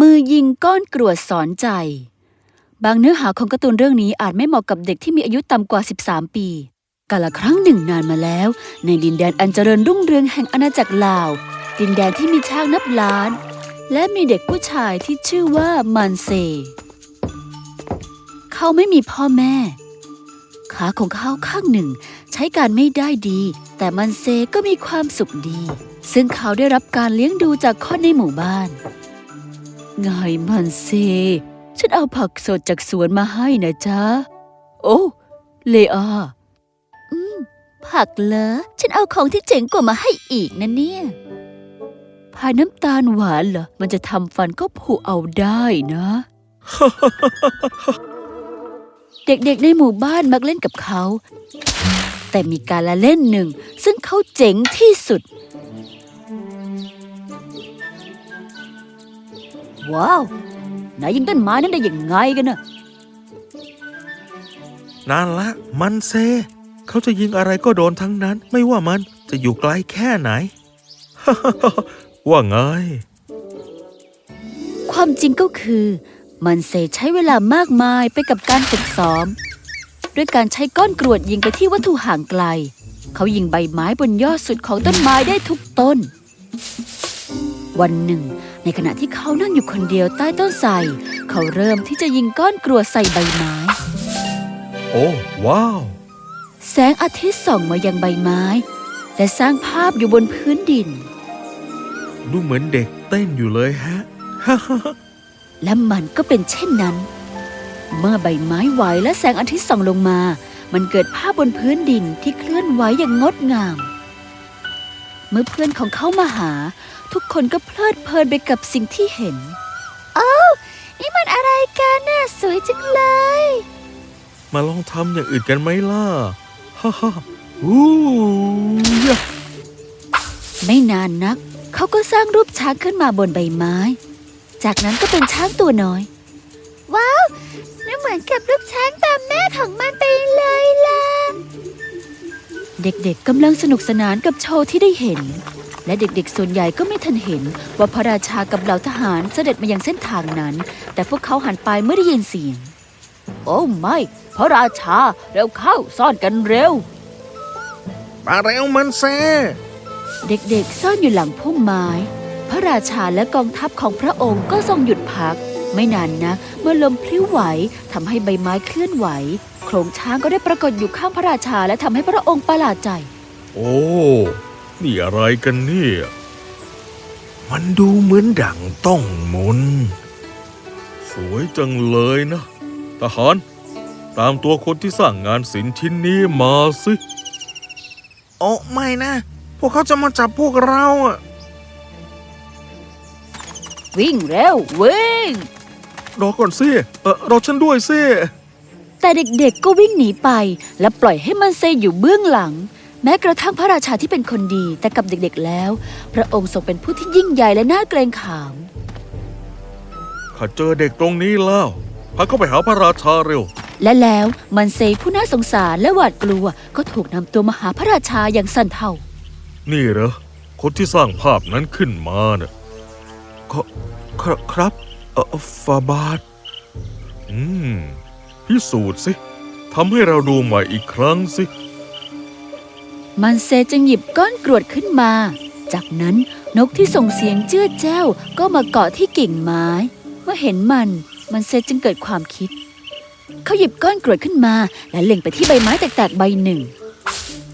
มือยิงก้อนกรวดสอนใจ บางเนื้อหาของการ์ตูนเรื่องนี้อาจไม่เหมาะกับเด็กที่มีอายุต่ำกว่า 13 ปีกาละครั้งหนึ่งนานมาแล้ว ในดินแดนอันเจริญรุ่งเรืองแห่งอาณาจักรลาว ดินแดนที่มีช้างนับล้าน และมีเด็กผู้ชายที่ชื่อว่ามันเซ เขาไม่มีพ่อแม่ ขาของเขาข้างหนึ่ง ใช้การไม่ได้ดี แต่มันเซก็มีความสุขดี ซึ่งเขาได้รับการเลี้ยงดูจากคนในหมู่บ้าน ไงมันเซฉันเอาผักสดจากสวนมาให้นะจ๊ะ โอ้เลอาอืม ผักเหรอ ฉันเอาของที่เจ๋งกว่ามาให้อีกนะเนี่ยพายน้ำตาลหวานเหรอ มันจะทำฟันก็ผุเอาได้นะ เด็กๆในหมู่บ้านมักเล่นกับเขา แต่มีการละเล่นหนึ่ง ซึ่งเขาเจ๋งที่สุด ว้าว นายยิงต้นไม้นั้นได้ยังไงกันน่ะนั่นละ มันเซ เขาจะยิงอะไรก็โดนทั้งนั้น ไม่ว่ามันจะอยู่ไกลแค่ไหน ว่าไง ความจริงก็คือ มันเซใช้เวลามากมายไปกับการฝึกซ้อม ด้วยการใช้ก้อนกรวดยิงไปที่วัตถุห่างไกล เขายิงใบไม้บนยอดสุดของต้นไม้ได้ทุกต้น วันหนึ่ง ในขณะที่เขานั่งอยู่คนเดียวใต้ต้นไทรเขาเริ่มที่จะยิงก้อนกรวดใส่ใบไม้ โอ้ว้าว แสงอาทิตย์ส่องมายังใบไม้ และสร้างภาพอยู่บนพื้นดิน ดูเหมือนเด็กเต้นอยู่เลยฮะ และมันก็เป็นเช่นนั้น เมื่อใบไม้ไหวและแสงอาทิตย์ส่องลงมา มันเกิดภาพบนพื้นดินที่เคลื่อนไหวอย่างงดงาม เมื่อเพื่อนของเขามาหา ทุกคนก็เพลิดเพลินไปกับสิ่งที่เห็นอ้าวนี่มันอะไรกันน่ะสวยจังเลย มาลองทำอย่างอื่นกันไหมล่ะ ฮ่าฮ่าอู้ยะไม่นานนัก เขาก็สร้างรูปช้างขึ้นมาบนใบไม้ จากนั้นก็เป็นช้างตัวน้อย ว้าวนี่เหมือนกับรูปช้างตามแม่ของมันไปเลยล่ะ เด็กๆกำลังสนุกสนานกับโชว์ที่ได้เห็น และเด็กๆ ส่วนใหญ่ก็ไม่ทันเห็น ว่าพระราชากับเหล่าทหารเสด็จมายังเส้นทางนั้น แต่พวกเขาหันไปเมื่อได้ยินเสียง โอ้ไม่ พระราชาเร็วเข้าซ่อนกันเร็ว มาเร็วมันเซเด็กๆ ซ่อนอยู่หลังพุ่มไม้ พระราชาและกองทัพของพระองค์ก็ทรงหยุดพัก ไม่นานนะเมื่อลมพลิ้วไหวทำให้ใบไม้เคลื่อนไหวโขลงช้างก็ได้ปรากฏอยู่ข้างพระราชาและทำให้พระองค์ประหลาดใจ โอ้ นี่อะไรกันเนี่ย มันดูเหมือนดั่งต้องมน สวยจังเลยนะ ทหาร ตามตัวคนที่สร้างงานศิลป์ชิ้นนี้มาสิ โอ้ไม่นะ พวกเขาจะมาจับพวกเราอะวิ่งเร็ววิ่ง รอก่อนสิเออรอฉันด้วยสิ แต่เด็กๆก็วิ่งหนีไป และปล่อยให้มันเซอยู่เบื้องหลัง แม้กระทั่งพระราชาที่เป็นคนดีแต่กับเด็กๆแล้ว พระองค์ทรงเป็นผู้ที่ยิ่งใหญ่และน่าเกรงขาม ข้าเจอเด็กตรงนี้แล้วพาเข้าไปหาพระราชาเร็ว และแล้วมันเซผู้น่าสงสารและหวาดกลัว ก็ถูกนำตัวมาหาพระราชาอย่างสั่นเทา นี่เหรอคนที่สร้างภาพนั้นขึ้นมาเนะ่ะก็ครับครับเออฟาบาทอืม พิสูจน์สิทำให้เราดูใหม่อีกครั้งสิ มันเซจึงหยิบก้อนกรวดขึ้นมา จากนั้นนกที่ส่งเสียงเจื้อแจ้วก็มาเกาะที่กิ่งไม้ เมื่อเห็นมัน มันเซจึงเกิดความคิด เขาหยิบก้อนกรวดขึ้นมา และเล็งไปที่ใบไม้แตกๆใบหนึ่ง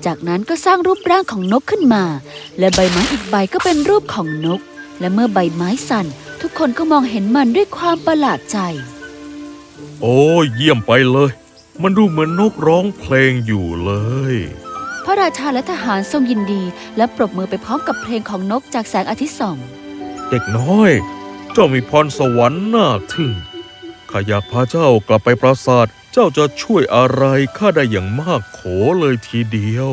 จากนั้นก็สร้างรูปร่างของนกขึ้นมา และใบไม้อีกใบก็เป็นรูปของนก และเมื่อใบไม้สั่น ทุกคนก็มองเห็นมันด้วยความประหลาดใจ โอ้เยี่ยมไปเลย มันดูเหมือนนกร้องเพลงอยู่เลย พระราชาและทหารทรงยินดี และปรบมือไปพร้อมกับเพลงของนกจากแสงอาทิตย์ส่อง เด็กน้อย เจ้ามีพรสวรรค์น่าทึ่งข้าอยากพาเจ้ากลับไปปราสาท เจ้าจะช่วยอะไรข้าได้อย่างมากโขเลยทีเดียว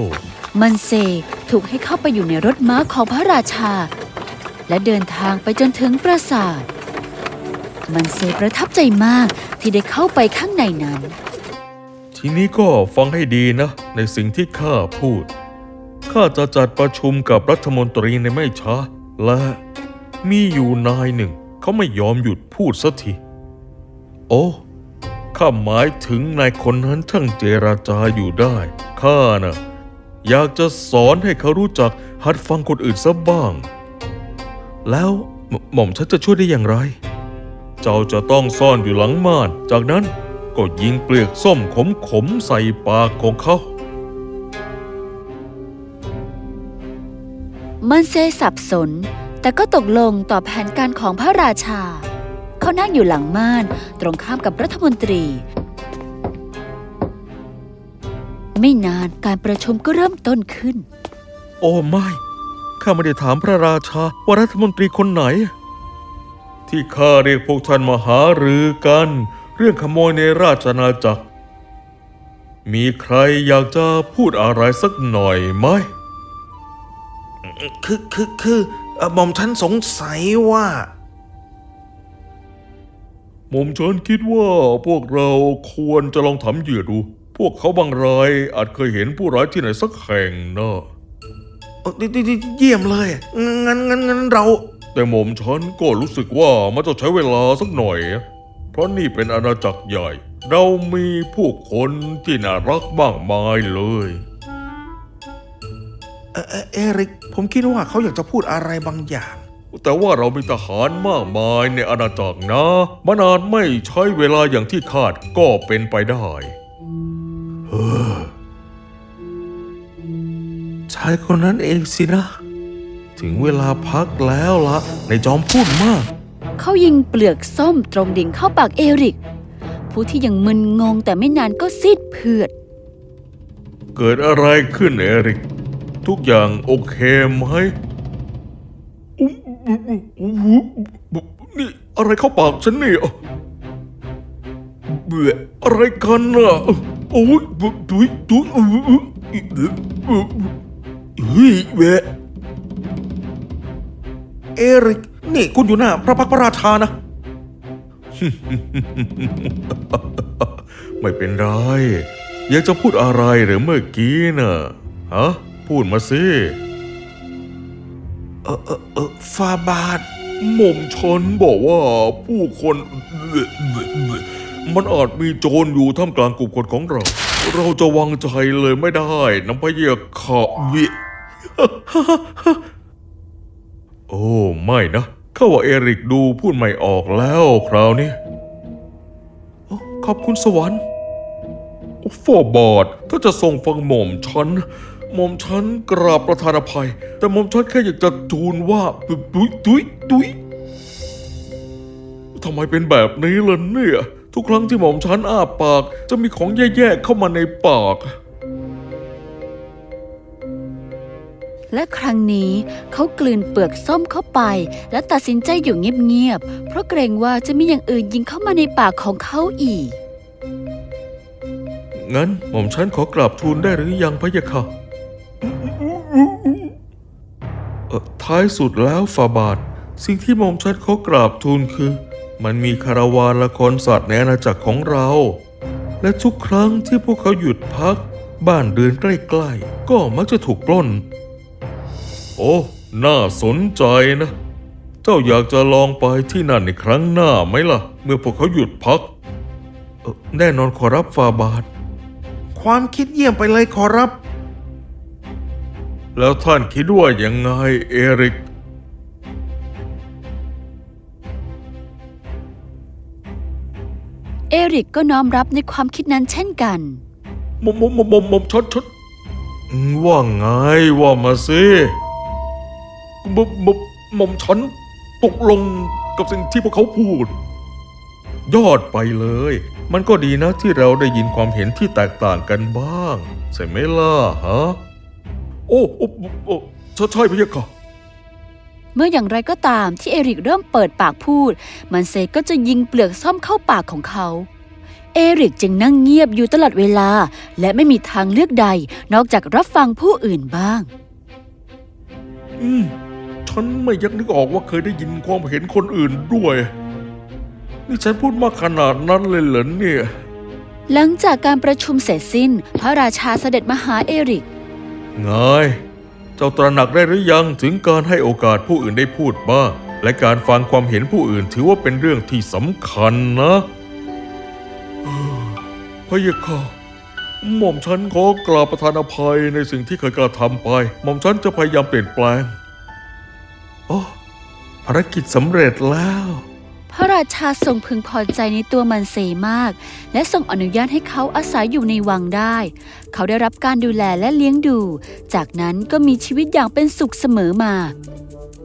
มันเซถูกให้เข้าไปอยู่ในรถม้าของพระราชา และเดินทางไปจนถึงปราสาท มันเซประทับใจมากที่ได้เข้าไปข้างในนั้น ทีนี้ก็ฟังให้ดีนะ ในสิ่งที่ข้าพูด ข้าจะจัดประชุมกับรัฐมนตรีในไม่ช้า และมีอยู่นายหนึ่ง เขาไม่ยอมหยุดพูดสักที โอ้ ข้าหมายถึงนายคนนั้นช่างเจราจาอยู่ได้ ข้าน่ะอยากจะสอนให้เขารู้จักหัดฟังคนอื่นซะบ้าง แล้วหม่อมฉันจะช่วยได้อย่างไร เจ้าจะต้องซ่อนอยู่หลังม่าน จากนั้น ก็ยิงเปลือกส้มขมๆใส่ปากของเขา มันเซสับสน แต่ก็ตกลงต่อแผนการของพระราชา เขานั่งอยู่หลังม่านตรงข้ามกับรัฐมนตรี ไม่นานการประชุมก็เริ่มต้นขึ้น โอ้ไม่ ข้าไม่ได้ถามพระราชาว่ารัฐมนตรีคนไหน ที่ข้าเรียกพวกท่านมาหารือกัน เรื่องขโมยในราชอาณาจักร มีใครอยากจะพูดอะไรสักหน่อยไหม คือคือคือเอ่อหม่อมฉันสงสัยว่า หม่อมฉันคิดว่าพวกเราควรจะลองถามเหยื่อดู พวกเขาบางรายอาจเคยเห็นผู้ร้ายที่ไหนสักแห่งนะเอ่อดิดิดิเยี่ยมเลย งั้นงั้นงั้นเรา แต่หม่อมฉันก็รู้สึกว่ามันจะใช้เวลาสักหน่อย เพราะนี่เป็นอาณาจักรใหญ่ เรามีผู้คนที่น่ารักมากมายเลยเอ่อเอ่อเอริก ผมคิดว่าเขาอยากจะพูดอะไรบางอย่าง แต่ว่าเรามีทหารมากมายในอาณาจักรนะ มันอาจไม่ใช้เวลาอย่างที่คาดก็เป็นไปได้ชายคนนั้นเองสินะ ถึงเวลาพักแล้วละในจอมพูดมาก เขายิงเปลือกส้มตรงดิ่งเข้าปากเอริก ผู้ที่ยังมึนงงแต่ไม่นานก็ซีดเผือด เกิดอะไรขึ้นเอริก ทุกอย่างโอเคไหมนี่อะไรเข้าปากฉันเนี่ยเบื่ออะไรกันน่ะโอ้ยดุยดุยเฮ้ยเวะเอริก นี่คุณอยู่หน้าพระพักตร์พระราชานะ ไม่เป็นไร อยากจะพูดอะไรหรือเมื่อกี้น่ะ ฮะ พูดมาสิ เออเออเออฟาบาทหม่อมฉันบอกว่าผู้คน มันอาจมีโจรอยู่ท่ามกลางกลุ่มคนของเรา เราจะวางใจเลยไม่ได้น้ำพะเยาขาวิ โอ้ไม่นะข้าว่าเอริกดูพูดไม่ออกแล้วคราวนี้ขอบคุณสวรรค์โอ้ฟอบอดถ้าจะส่งฟังหม่อมฉันหม่อมฉันกราบประธานอภัย แต่หม่อมฉันแค่อยากจะทูลว่าดุยดุยดุยทำไมเป็นแบบนี้ล่ะเนี่ย ทุกครั้งที่หม่อมฉันอ้าปาก จะมีของแย่ๆเข้ามาในปาก และครั้งนี้เขากลืนเปลือกส้มเข้าไป และตัดสินใจอยู่เงียบๆ เพราะเกรงว่าจะมีอย่างอื่นยิงเข้ามาในปากของเขาอีก งั้นหม่อมฉันขอกราบทูลได้หรือยังพะยะค่ะท้ายสุดแล้วฟาบาท สิ่งที่หม่อมฉันขอกราบทูลคือ มันมีคาราวานละครสัตว์ในอาณาจักรของเรา และทุกครั้งที่พวกเขาหยุดพัก บ้านเรือนใกล้ๆ ก็มักจะถูกปล้น โอ้ น่าสนใจนะ เจ้าอยากจะลองไปที่นั่นในครั้งหน้าไหมล่ะ เมื่อพวกเขาหยุดพักเอ่อแน่นอนขอรับฟาบาท ความคิดเยี่ยมไปเลยขอรับ แล้วท่านคิดว่ายังไงเอริกเอริกก็น้อมรับในความคิดนั้นเช่นกันมมมมมมชดชดอืมว่าไงว่ามาสิ มมมมมฉันตกลงกับสิ่งที่พวกเขาพูด ยอดไปเลย มันก็ดีนะที่เราได้ยินความเห็นที่แตกต่างกันบ้าง ใช่ไหมล่ะฮะ โอ้โอ้โอ้ใช่ใช่พี่ยะค่ะเมื่ออย่างไรก็ตามที่เอริกเริ่มเปิดปากพูด มันเซก็จะยิงเปลือกส้มเข้าปากของเขา เอริกจึงนั่งเงียบอยู่ตลอดเวลา และไม่มีทางเลือกใดนอกจากรับฟังผู้อื่นบ้าง อืม ฉันไม่ยักนึกออกว่าเคยได้ยินความเห็นคนอื่นด้วย นี่ฉันพูดมากขนาดนั้นเลยเหรอเนี่ย หลังจากการประชุมเสร็จสิ้น พระราชาเสด็จมาหาเอริกไงเจ้าตระหนักได้หรือยังถึงการให้โอกาสผู้อื่นได้พูดบ้าง และการฟังความเห็นผู้อื่นถือว่าเป็นเรื่องที่สำคัญนะเออพระเยาค่ะหม่อมฉันขอกราบประทานอภัยในสิ่งที่เคยกระทำไป หม่อมฉันจะพยายามเปลี่ยนแปลง โอ้ภารกิจสำเร็จแล้ว พระราชาทรงพึงพอใจในตัวมันเซมาก และทรงอนุญาตให้เขาอาศัยอยู่ในวังได้ เขาได้รับการดูแลและเลี้ยงดู จากนั้นก็มีชีวิตอย่างเป็นสุขเสมอมา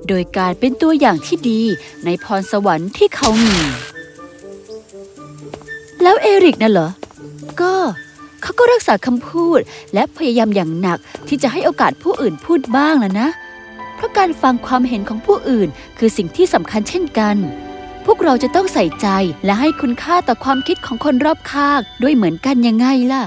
โดยการเป็นตัวอย่างที่ดีในพรสวรรค์ที่เขามี แล้วเอริกน่ะเหรอ ก็เขาก็รักษาคำพูดและพยายามอย่างหนักที่จะให้โอกาสผู้อื่นพูดบ้างแล้วนะ เพราะการฟังความเห็นของผู้อื่น คือสิ่งที่สำคัญเช่นกัน พวกเราจะต้องใส่ใจและให้คุณค่าต่อความคิดของคนรอบข้างด้วยเหมือนกันยังไงล่ะ